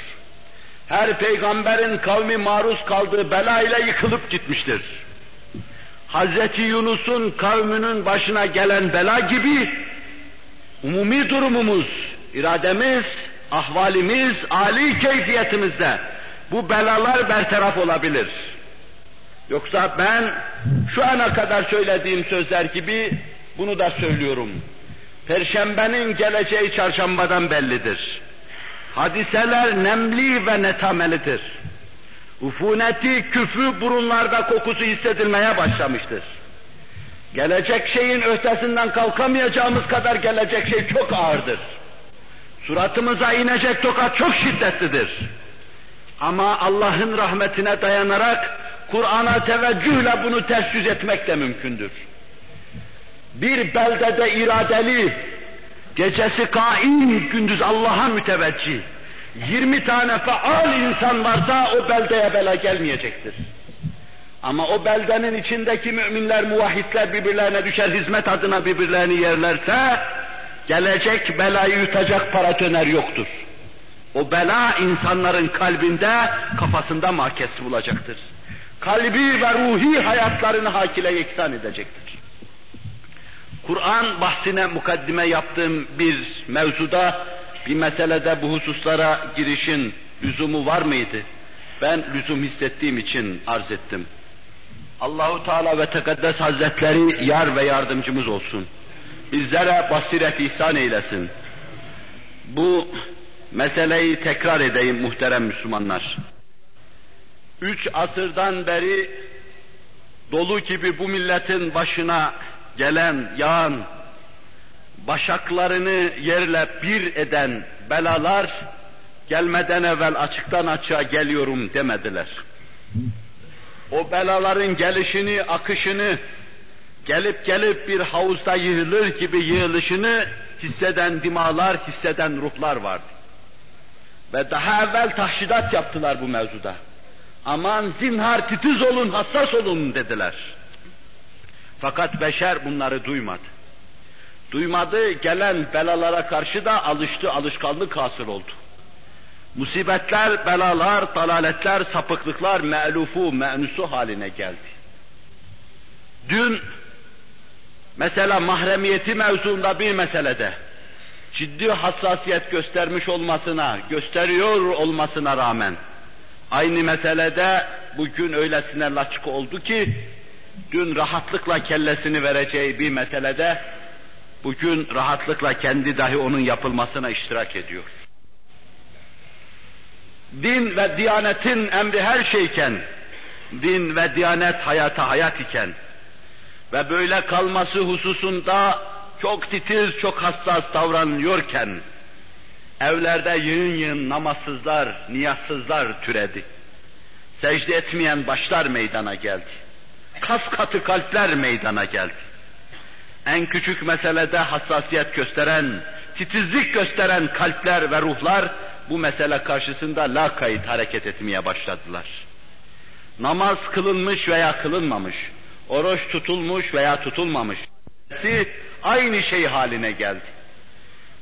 Her peygamberin kavmi maruz kaldığı bela ile yıkılıp gitmiştir. Hazreti Yunus'un kavminin başına gelen bela gibi umumi durumumuz, irademiz, ahvalimiz, âli keyfiyetimizde bu belalar bertaraf olabilir. Yoksa ben şu ana kadar söylediğim sözler gibi bunu da söylüyorum. Perşembenin geleceği çarşambadan bellidir. Hadiseler nemli ve netamelidir. Ufuneti, küfü burunlarda kokusu hissedilmeye başlamıştır. Gelecek şeyin ötesinden kalkamayacağımız kadar gelecek şey çok ağırdır. Suratımıza inecek tokat çok şiddetlidir. Ama Allah'ın rahmetine dayanarak Kur'an'a teveccühle bunu ters yüz etmek de mümkündür. Bir beldede iradeli, gecesi kaim, gündüz Allah'a müteveccih, 20 tane faal insan varsa o beldeye bela gelmeyecektir. Ama o beldenin içindeki müminler, muvahhidler birbirlerine düşer, hizmet adına birbirlerini yerlerse, gelecek belayı yutacak paratoner yoktur. O bela insanların kalbinde, kafasında mahkes bulacaktır. Kalbi ve ruhi hayatlarını hakile yeksan edecektir. Kur'an bahsine mukaddime yaptığım bir mevzuda, bir meselede bu hususlara girişin lüzumu var mıydı? Ben lüzum hissettiğim için arz ettim. Allahu Teala ve Tekaddes Hazretleri yar ve yardımcımız olsun. Bizlere basiret ihsan eylesin. Bu meseleyi tekrar edeyim muhterem Müslümanlar. Üç asırdan beri dolu gibi bu milletin başına gelen, yağan, başaklarını yerle bir eden belalar gelmeden evvel açıktan açığa geliyorum demediler. O belaların gelişini, akışını, gelip gelip bir havuzda yığılır gibi yığılışını hisseden dimalar, hisseden ruhlar vardı. Ve daha evvel tahşidat yaptılar bu mevzuda. Aman zinhar titiz olun, hassas olun dediler. Fakat beşer bunları duymadı. Duymadı, gelen belalara karşı da alıştı, alışkanlık hasıl oldu. Musibetler, belalar, dalaletler, sapıklıklar me'lufu, me'nusu haline geldi. Dün mesela mahremiyeti mevzuunda bir meselede ciddi hassasiyet göstermiş olmasına, gösteriyor olmasına rağmen aynı meselede bugün öylesine laçık oldu ki dün rahatlıkla kellesini vereceği bir meselede bugün rahatlıkla kendi dahi onun yapılmasına iştirak ediyor. Din ve diyanetin emri her şeyken, din ve diyanet hayata hayat iken ve böyle kalması hususunda çok titiz, çok hassas davranıyorken, evlerde yığın yığın namazsızlar, niyazsızlar türedi. Secde etmeyen başlar meydana geldi. Kas katı kalpler meydana geldi. En küçük meselede hassasiyet gösteren, titizlik gösteren kalpler ve ruhlar bu mesele karşısında lakayt hareket etmeye başladılar. Namaz kılınmış veya kılınmamış, oruç tutulmuş veya tutulmamış, aynı şey haline geldi.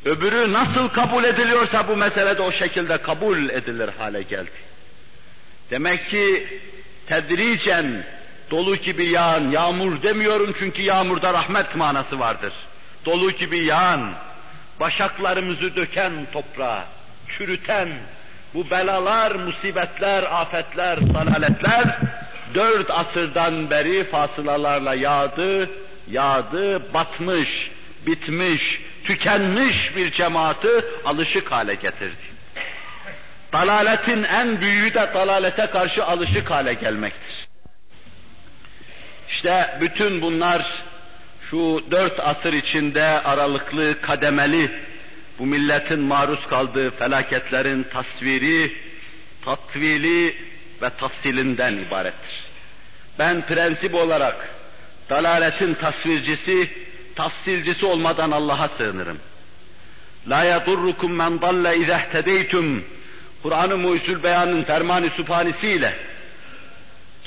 Öbürü nasıl kabul ediliyorsa bu meselede o şekilde kabul edilir hale geldi. Demek ki tedricen Dolu gibi yağan, yağmur demiyorum çünkü yağmurda rahmet manası vardır. Dolu gibi yağan, başaklarımızı döken toprağa, çürüten, bu belalar, musibetler, afetler, dalaletler dört asırdan beri fasılalarla yağdı, yağdı, batmış, bitmiş, tükenmiş bir cemaati alışık hale getirdi. Dalaletin en büyüğü de dalalete karşı alışık hale gelmektir. İşte bütün bunlar şu dört asır içinde aralıklı, kademeli bu milletin maruz kaldığı felaketlerin tasviri, tatvili ve tafsilinden ibarettir. Ben prensip olarak dalaletin tasvircisi, tafsilcisi olmadan Allah'a sığınırım. La yadurrukum men dalle izehtedeytum. Kur'an-ı Muhyüzül Beyan'ın fermanı sübhanesiyle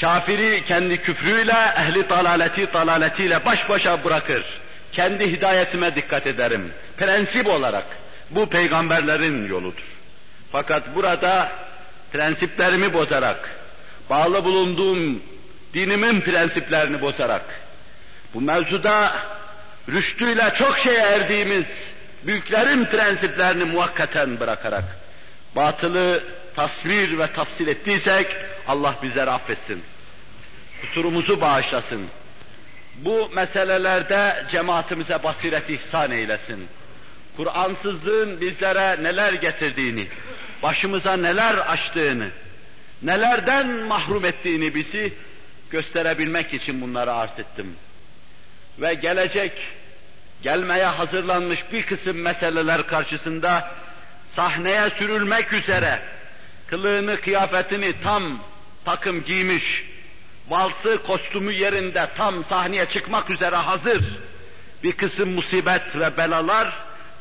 kafiri kendi küfrüyle, ehli dalaleti dalaletiyle baş başa bırakır. Kendi hidayetime dikkat ederim. Prensip olarak bu peygamberlerin yoludur. Fakat burada prensiplerimi bozarak, bağlı bulunduğum dinimin prensiplerini bozarak, bu mevzuda rüştüyle çok şeye erdiğimiz büyüklerin prensiplerini muhakkaten bırakarak, batılı tasvir ve tafsil ettiysek, Allah bizleri affetsin. Kusurumuzu bağışlasın. Bu meselelerde cemaatimize basiret ihsan eylesin. Kur'ansızlığın bizlere neler getirdiğini, başımıza neler açtığını, nelerden mahrum ettiğini bizi gösterebilmek için bunları arz ettim. Ve gelecek, gelmeye hazırlanmış bir kısım meseleler karşısında sahneye sürülmek üzere kılığını, kıyafetini tam takım giymiş, valsı, kostümü yerinde tam sahneye çıkmak üzere hazır bir kısım musibet ve belalar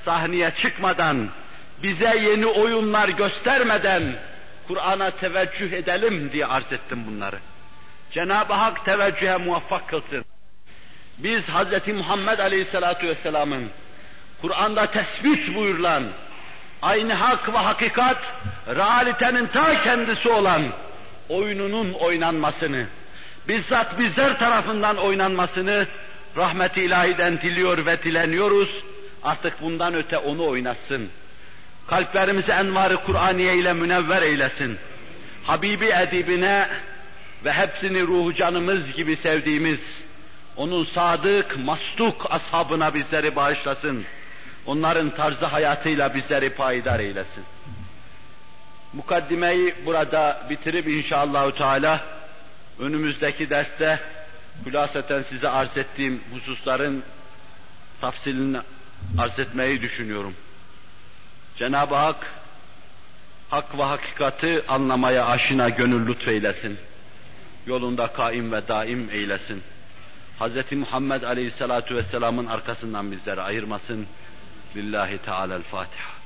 sahneye çıkmadan, bize yeni oyunlar göstermeden Kur'an'a teveccüh edelim diye arz ettim bunları. Cenab-ı Hak teveccühe muvaffak kılsın. Biz Hz. Muhammed Aleyhisselatü Vesselam'ın Kur'an'da tespit buyurulan aynı hak ve hakikat realitenin ta kendisi olan oyununun oynanmasını, bizzat bizler tarafından oynanmasını rahmet-i ilahiden diliyor ve dileniyoruz. Artık bundan öte onu oynasın. Kalplerimizi envarı Kur'aniye ile münevver eylesin. Habibi edibine ve hepsini ruhu canımız gibi sevdiğimiz, onun sadık, mastuk ashabına bizleri bağışlasın. Onların tarzı hayatıyla bizleri payidar eylesin. Mukaddimeyi burada bitirip inşallahü teala önümüzdeki derste hülaseten size arz ettiğim hususların tafsilini arz etmeyi düşünüyorum. Cenab-ı Hak hak ve hakikati anlamaya aşina gönül lütfeylesin. Yolunda kaim ve daim eylesin. Hz. Muhammed Aleyhisselatu Vesselam'ın arkasından bizleri ayırmasın. لله تعالى الفاتحة.